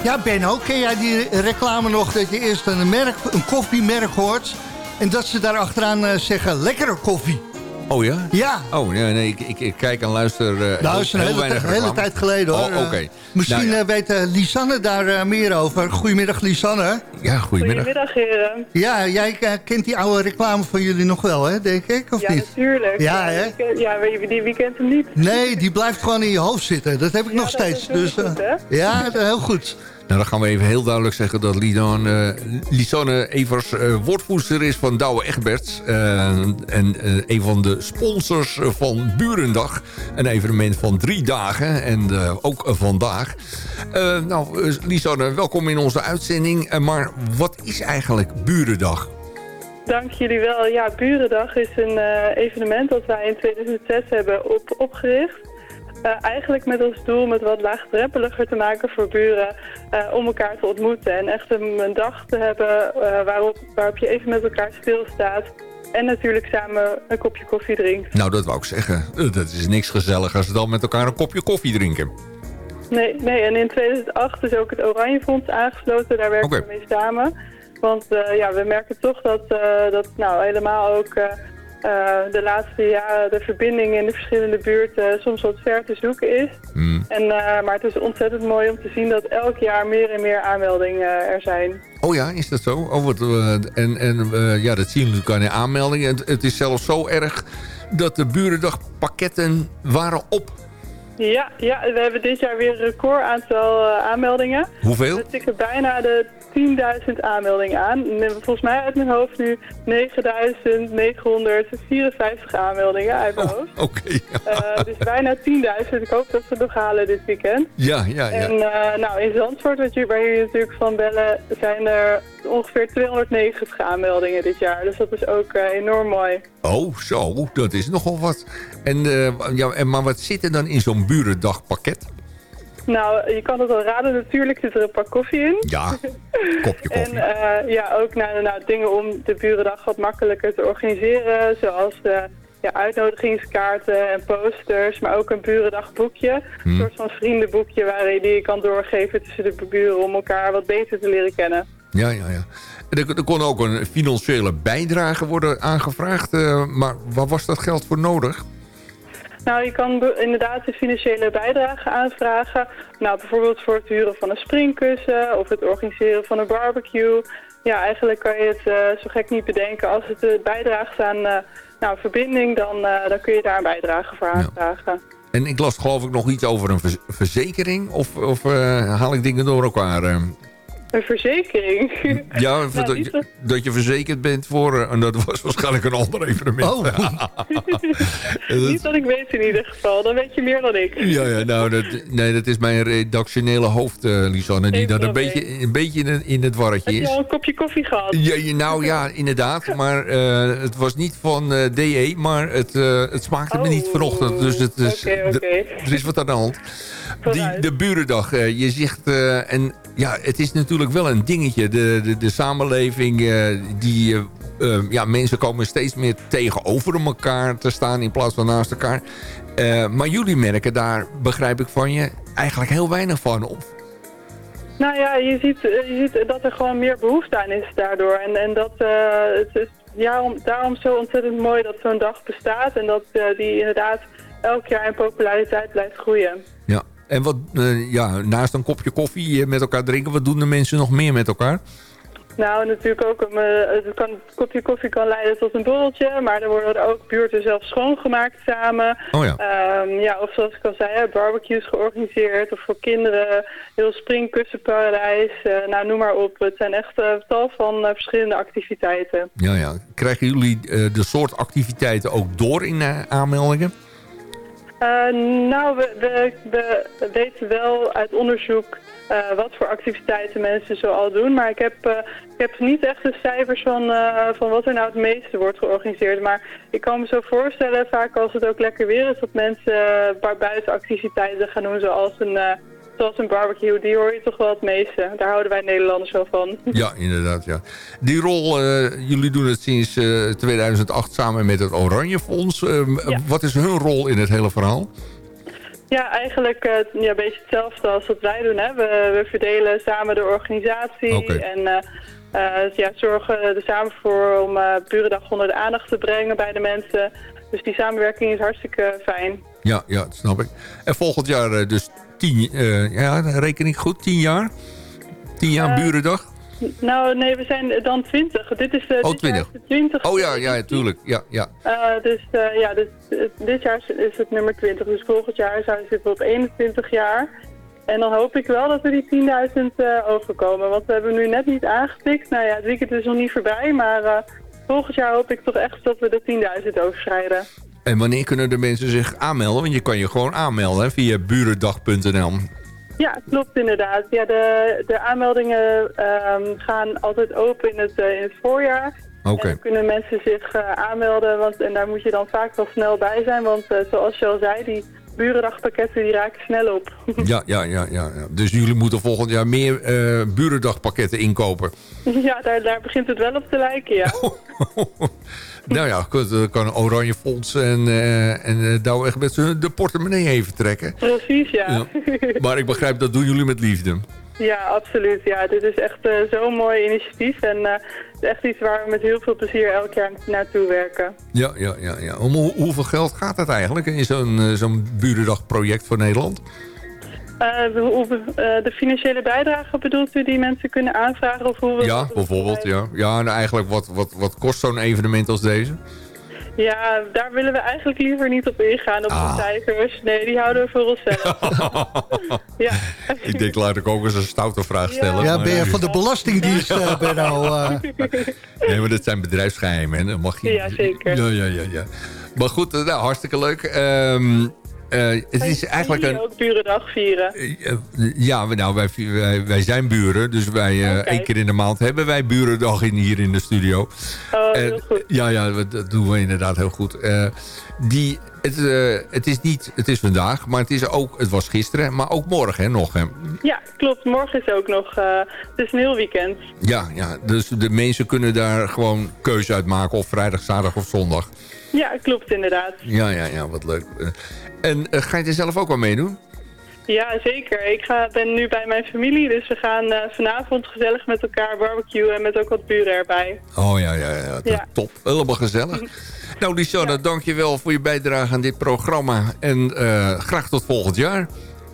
Ja, Benno, ken jij die reclame nog dat je eerst een, merk, een koffiemerk hoort... en dat ze daar achteraan uh, zeggen, lekkere koffie? Oh ja? Ja. Oh, nee, nee ik, ik, ik kijk en luister uh, Nou, is een hele, hele, tijd geleden hoor. Oh, oké. Misschien nou, ja. weet uh, Lisanne daar uh, meer over. Goedemiddag Lisanne. Ja, goedemiddag. Goedemiddag heren. Ja, jij kent die oude reclame van jullie nog wel hè, denk ik, of ja, niet? Natuurlijk. Ja, hè? Ja, die, wie kent hem niet? Nee, die blijft gewoon in je hoofd zitten. Dat heb ik ja, nog steeds. Dus, goed, ja, heel goed. Nou, dan gaan we even heel duidelijk zeggen dat Lidan, uh, Lisanne Evers uh, woordvoerster is van Douwe Egberts. Uh, en een van de sponsors van Burendag. Een evenement van drie dagen en ook vandaag. nou, Lisanne, welkom in onze uitzending. maar wat is eigenlijk Burendag? Dank jullie wel. Ja, Burendag is een evenement dat wij in 2006 hebben op, opgericht. Uh, eigenlijk met als doel met wat laagdrempeliger te maken voor buren uh, om elkaar te ontmoeten. En echt een, een dag te hebben uh, waarop, waarop je even met elkaar stilstaat. En natuurlijk samen een kopje koffie drinkt. Nou, dat wou ik zeggen. Dat is niks gezelligers dan met elkaar een kopje koffie drinken. Nee, nee en in 2008 is ook het Oranje Fonds aangesloten. Daar werken okay. we mee samen. Want ja, we merken toch dat, dat nou, helemaal ook uh, de laatste jaren de verbinding in de verschillende buurten soms wat ver te zoeken is. Mm. En, uh, maar het is ontzettend mooi om te zien dat elk jaar meer en meer aanmeldingen er zijn. Oh ja, is dat zo? Oh, wat, en en ja, dat zien we natuurlijk aan de aanmeldingen. Het, het is zelfs zo erg dat de burendagpakketten waren op. Ja, ja, we hebben dit jaar weer een record aantal aanmeldingen. Hoeveel? We tikken bijna de 10.000 aanmeldingen aan. Volgens mij uit mijn hoofd nu 9.954 aanmeldingen uit mijn oh, hoofd. Oké. Okay, uh, dus bijna 10.000. Ik hoop dat we het nog halen dit weekend. Ja, ja, ja. En uh, nou, in Zandvoort, wat waar jullie natuurlijk van bellen, zijn er ongeveer 290 aanmeldingen dit jaar. Dus dat is ook uh, enorm mooi. Oh, zo. Dat is nogal wat. En, ja, en, maar wat zit er dan in zo'n burendagpakket? Nou, je kan het al raden. Natuurlijk zit er een pak koffie in. Ja, kopje koffie. en uh, ja, ook nou, nou, dingen om de Burendag wat makkelijker te organiseren. Zoals de ja, uitnodigingskaarten en posters. Maar ook een Burendagboekje. Hmm. Een soort van vriendenboekje waarin die je kan doorgeven tussen de buren om elkaar wat beter te leren kennen. Ja, ja, ja. Er, er kon ook een financiële bijdrage worden aangevraagd. Uh, maar waar was dat geld voor nodig? Nou, je kan inderdaad een financiële bijdrage aanvragen. Nou, bijvoorbeeld voor het huren van een springkussen of het organiseren van een barbecue. Ja, eigenlijk kan je het uh, zo gek niet bedenken. Als het uh, bijdraagt aan uh, nou, verbinding, dan, dan kun je daar een bijdrage voor aanvragen. Ja. En ik las geloof ik nog iets over een verzekering. Of, of haal ik dingen door elkaar? Een verzekering? Ja, nou, dat, je, dat, je verzekerd bent voor... En dat was waarschijnlijk een ander evenement. Oh. niet dat ik weet in ieder geval. Dan weet je meer dan ik. ja, ja nou, dat, nee, dat is mijn redactionele hoofd, uh, Lisanne. Die dat een beetje, een beetje in, in het warretje is. Heb je al een kopje koffie gehad? Ja, nou ja, inderdaad. Maar uh, het was niet van uh, DE, maar het, het smaakte oh. me niet vanochtend. Dus het is, okay, okay. er is wat aan de hand. Die, de burendag, je zegt... en ja, het is natuurlijk wel een dingetje. De, de, de samenleving, uh, die, uh, uh, ja, mensen komen steeds meer tegenover elkaar te staan in plaats van naast elkaar. maar jullie merken daar, begrijp ik van je, eigenlijk heel weinig van op. Nou ja, je ziet, je ziet dat er gewoon meer behoefte aan is daardoor. En, en dat, het is ja, om, daarom zo ontzettend mooi dat zo'n dag bestaat. En dat die inderdaad elk jaar in populariteit blijft groeien. En wat, uh, ja, naast een kopje koffie met elkaar drinken, wat doen de mensen nog meer met elkaar? Nou, natuurlijk ook, um, het kan, een kopje koffie kan leiden tot een borreltje, maar er worden ook buurten zelf schoongemaakt samen. Oh ja. Um, ja, of zoals ik al zei, barbecues georganiseerd, of voor kinderen, heel springkussenparadijs, uh, nou noem maar op. Het zijn echt uh, tal van verschillende activiteiten. Ja, ja. Krijgen jullie de soort activiteiten ook door in aanmeldingen? Uh, nou, we, we, we, weten wel uit onderzoek uh, wat voor activiteiten mensen zo al doen. Maar ik heb, uh, ik heb niet echt de cijfers van, van wat er nou het meeste wordt georganiseerd. Maar ik kan me zo voorstellen, vaak als het ook lekker weer is, dat mensen buiten activiteiten gaan doen. Zoals een zoals een barbecue, die hoor je toch wel het meeste. Daar houden wij Nederlanders wel van. Ja, inderdaad, ja. Die rol, eh, jullie doen het sinds eh, 2008 samen met het Oranje Fonds. Eh, Wat is hun rol in het hele verhaal? Ja, eigenlijk eh, ja, een beetje hetzelfde als wat wij doen. Hè. We, we verdelen samen de organisatie en eh, eh, ja, zorgen er samen voor om uh, Burendag onder de aandacht te brengen bij de mensen. Dus die samenwerking is hartstikke fijn. Ja, ja, dat snap ik. En volgend jaar eh, dus tien, eh, ja, reken ik goed, tien jaar? Tien jaar Eh, Burendag? Nou, nee, we zijn dan 20. Dit is, eh Oh, dit jaar 20. is de 20. Oh ja, ja, tuurlijk. Ja, ja. Eh, dus eh, ja, dus, dit jaar is, het nummer 20. Dus volgend jaar zitten we op 21 jaar. En dan hoop ik wel dat we die 10.000 eh, overkomen. Want we hebben nu net niet aangetikt. Nou ja, het weekend is nog niet voorbij. Maar volgend jaar hoop ik toch echt dat we de 10.000 overschrijden. En wanneer kunnen de mensen zich aanmelden? Want je kan je gewoon aanmelden hè, via burendag.nl. Ja, klopt inderdaad. Ja, de, de aanmeldingen ehm, gaan altijd open in het, eh, in het voorjaar. Oké. Dan kunnen mensen zich eh, aanmelden, want, en daar moet je dan vaak wel snel bij zijn. Want eh, zoals je al zei, die burendagpakketten die raken snel op. Ja, ja, ja, ja, ja. Dus jullie moeten volgend jaar meer eh burendagpakketten inkopen. ja, daar, daar begint het wel op te lijken, ja. Nou ja, dan kan Oranje Fonds en, eh en eh, Douwe echt met z'n de portemonnee even trekken. Precies, ja. Ja. Maar ik begrijp, dat doen jullie met liefde. Ja, absoluut. Ja, dit is echt eh, zo'n mooi initiatief. En eh, het is echt iets waar we met heel veel plezier elk jaar naartoe werken. Ja, ja, ja. ja. Om hoe- hoeveel geld gaat het eigenlijk in zo'n eh, zo'n burendagproject voor Nederland? Eh, de, eh, de financiële bijdrage bedoelt u die mensen kunnen aanvragen? Of hoe we Ja, bijvoorbeeld, ja. Ja, nou eigenlijk, wat, wat, wat kost zo'n evenement als deze? Ja, daar willen we eigenlijk liever niet op ingaan, op Ah. de cijfers. Nee, die houden we voor onszelf. ja. ik denk, laat ik ook eens een stoute vraag stellen. Ja, ben je eh, van de Belastingdienst, eh Benno? eh? Nee, maar dat zijn bedrijfsgeheimen, hè. Mag je... Ja, zeker. Ja, ja, ja, ja. Maar goed, nou, hartstikke leuk. Ehm, eh, het is eigenlijk een... ook Burendag vieren. Eh, Ja, we- nou, wij, wij, wij zijn buren, dus wij eh Oké. één keer in de maand hebben wij burendag in, hier in de studio. Oh, heel goed. ja, ja, dat doen we inderdaad heel goed. Eh, die, het, eh, het is niet, het is vandaag, maar het is ook, het was gisteren, maar ook morgen hè, nog. Hè. Ja, klopt. Morgen is ook nog, eh, het is een heel weekend. Ja, ja, dus de mensen kunnen daar gewoon keuze uit maken, of vrijdag, zaterdag of zondag. Ja, klopt inderdaad. Ja, ja, ja, wat leuk. En eh, ga je er zelf ook wel meedoen? Ja, zeker. Ik ga, ben nu bij mijn familie, dus we gaan eh, vanavond gezellig met elkaar barbecuen en met ook wat buren erbij. Oh ja, ja, ja. Ja. Top. Helemaal gezellig. Nou, Lisanne, dankjewel voor je bijdrage aan dit programma. En eh, graag tot volgend jaar.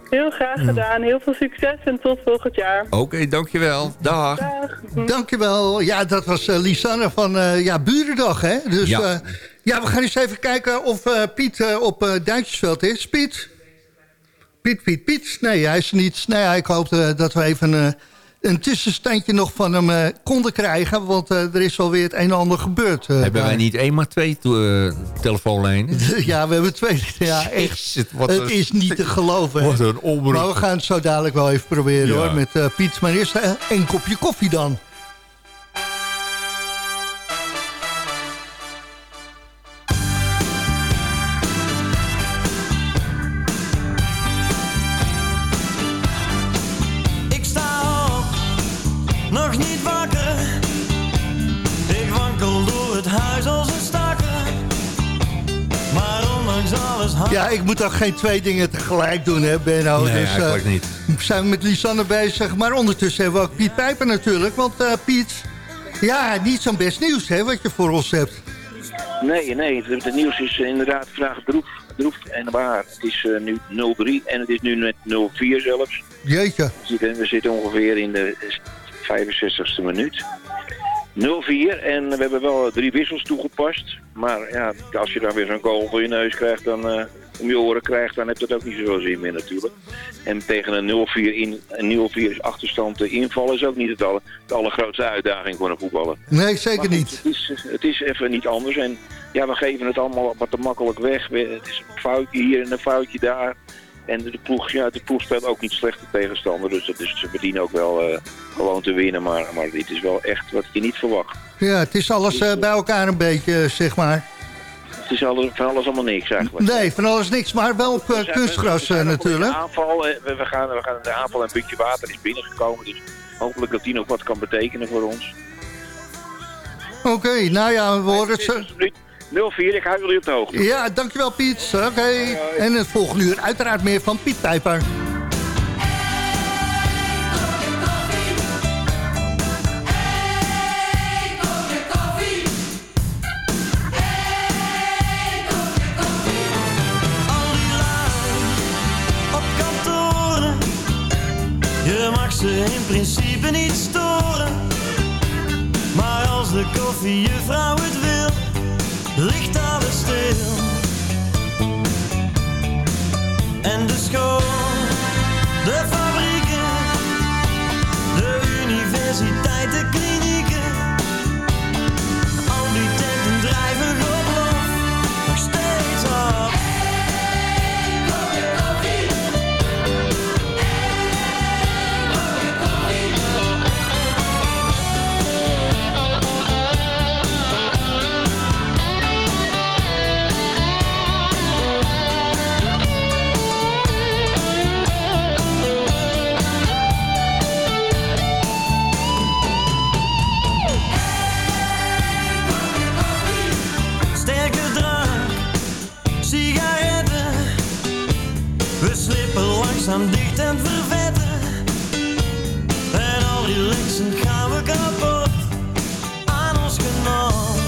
Heel graag Mm. gedaan. Heel veel succes en tot volgend jaar. Oké, dankjewel. Dag. Dag. Dankjewel. Ja, dat was eh, Lisanne van eh, ja, Burendag, hè? Dus Ja. Ja. we gaan eens even kijken of eh, Piet eh, op eh Duintjesveld is. Piet? Piet, Piet, Piet. Nee, hij is niet. Nee, ik hoop dat we even een tussenstandje nog van hem konden krijgen. Want er is alweer het een en ander gebeurd. Hebben wij niet één, maar twee telefoonlijnen? Ja, we hebben twee. Ja, echt. Jezus, het een- is niet te geloven. Wat een omroep. Maar we gaan het zo dadelijk wel even proberen Ja. hoor, met Piet. Maar eerst een kopje koffie dan. Ja, ik moet ook geen twee dingen tegelijk doen, hè, Benno. Nee, dus, eh, eigenlijk niet. zijn we met Lisanne bezig. Maar ondertussen hebben we ook Piet Pijper natuurlijk. Want eh, Piet, ja, niet zo'n best nieuws, hè, wat je voor ons hebt. Nee, nee, het, het nieuws is eh, inderdaad vandaag droef, droef en waar. Het is nu 0-3 en het is nu net 0-4 zelfs. Jeetje. We zitten, we zitten ongeveer in de 65ste minuut. 0-4 en we hebben wel drie wissels toegepast. Maar ja, als je dan weer zo'n goal voor je neus krijgt, dan, eh, om je oren krijgt, dan heb dat ook niet zoveel zin meer natuurlijk. En tegen een 0-4 in, een 0-4 is achterstand te invallen is ook niet het, alle, de allergrootste uitdaging voor een voetballer. Nee, zeker goed, niet. Het is, het is even niet anders. En ja, we geven het allemaal wat te makkelijk weg. We- Het is een foutje hier en een foutje daar. En de ploeg, ja, de ploeg speelt ook niet slecht de tegenstander. Dus, dat is, ze verdienen ook wel eh, gewoon te winnen. Maar, maar dit is wel echt wat je niet verwacht. Ja, het is alles eh, bij elkaar een beetje, eh, zeg maar. Het is alles, van alles allemaal niks eigenlijk. Nee, van alles niks, maar wel op uh, kunstgras natuurlijk. Aanval, we, we, gaan, we gaan de aanval en een putje water is binnengekomen. Dus hopelijk dat die nog wat kan betekenen voor ons. Oké, okay, nou ja, we horen het zo. 04, ik hou jullie op de hoogte. Ja, dankjewel Piet. Oké, okay. en het volgende uur uiteraard meer van Piet Pijper. in principe niet storen. Maar als de koffiejuffrouw het wil, ligt alles stil. En de school, de fabrieken, de universiteit, langzaam dicht en vervetten. En al relaxen gaan we kapot aan ons genot.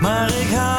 Maar ik hou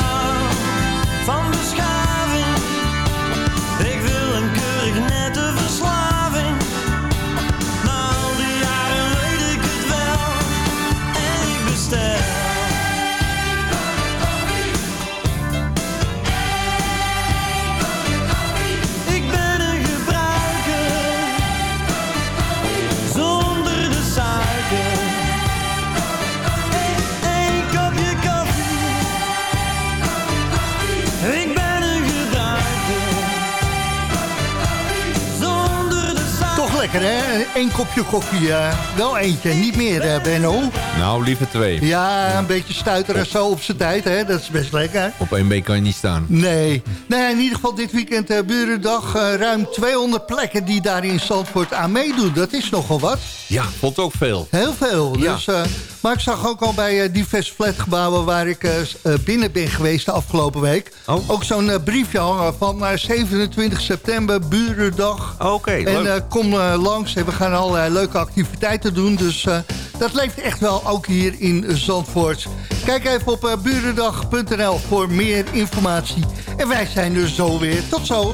Eén kopje koffie. Uh, wel eentje, niet meer, uh, Benno. Nou, liever twee. Ja, een beetje stuiteren zo op zijn tijd, hè? Dat is best lekker. Op één been kan je niet staan. Nee. Nee, in ieder geval dit weekend uh, Burendag. ruim 200 plekken die daar in Zandvoort aan meedoen. Dat is nogal wat. Ja, vond ook veel. Heel veel. Ja. Dus, maar ik zag ook al bij diverse flatgebouwen waar ik binnen ben geweest de afgelopen week. Oh. Ook zo'n briefje hangen van 27 september, Burendag. Oké, okay, En kom langs en we gaan allerlei leuke activiteiten doen. Dus dat leeft echt wel ook hier in Zandvoort. Kijk even op uh, burendag.nl voor meer informatie. En wij zijn er zo weer. Tot zo.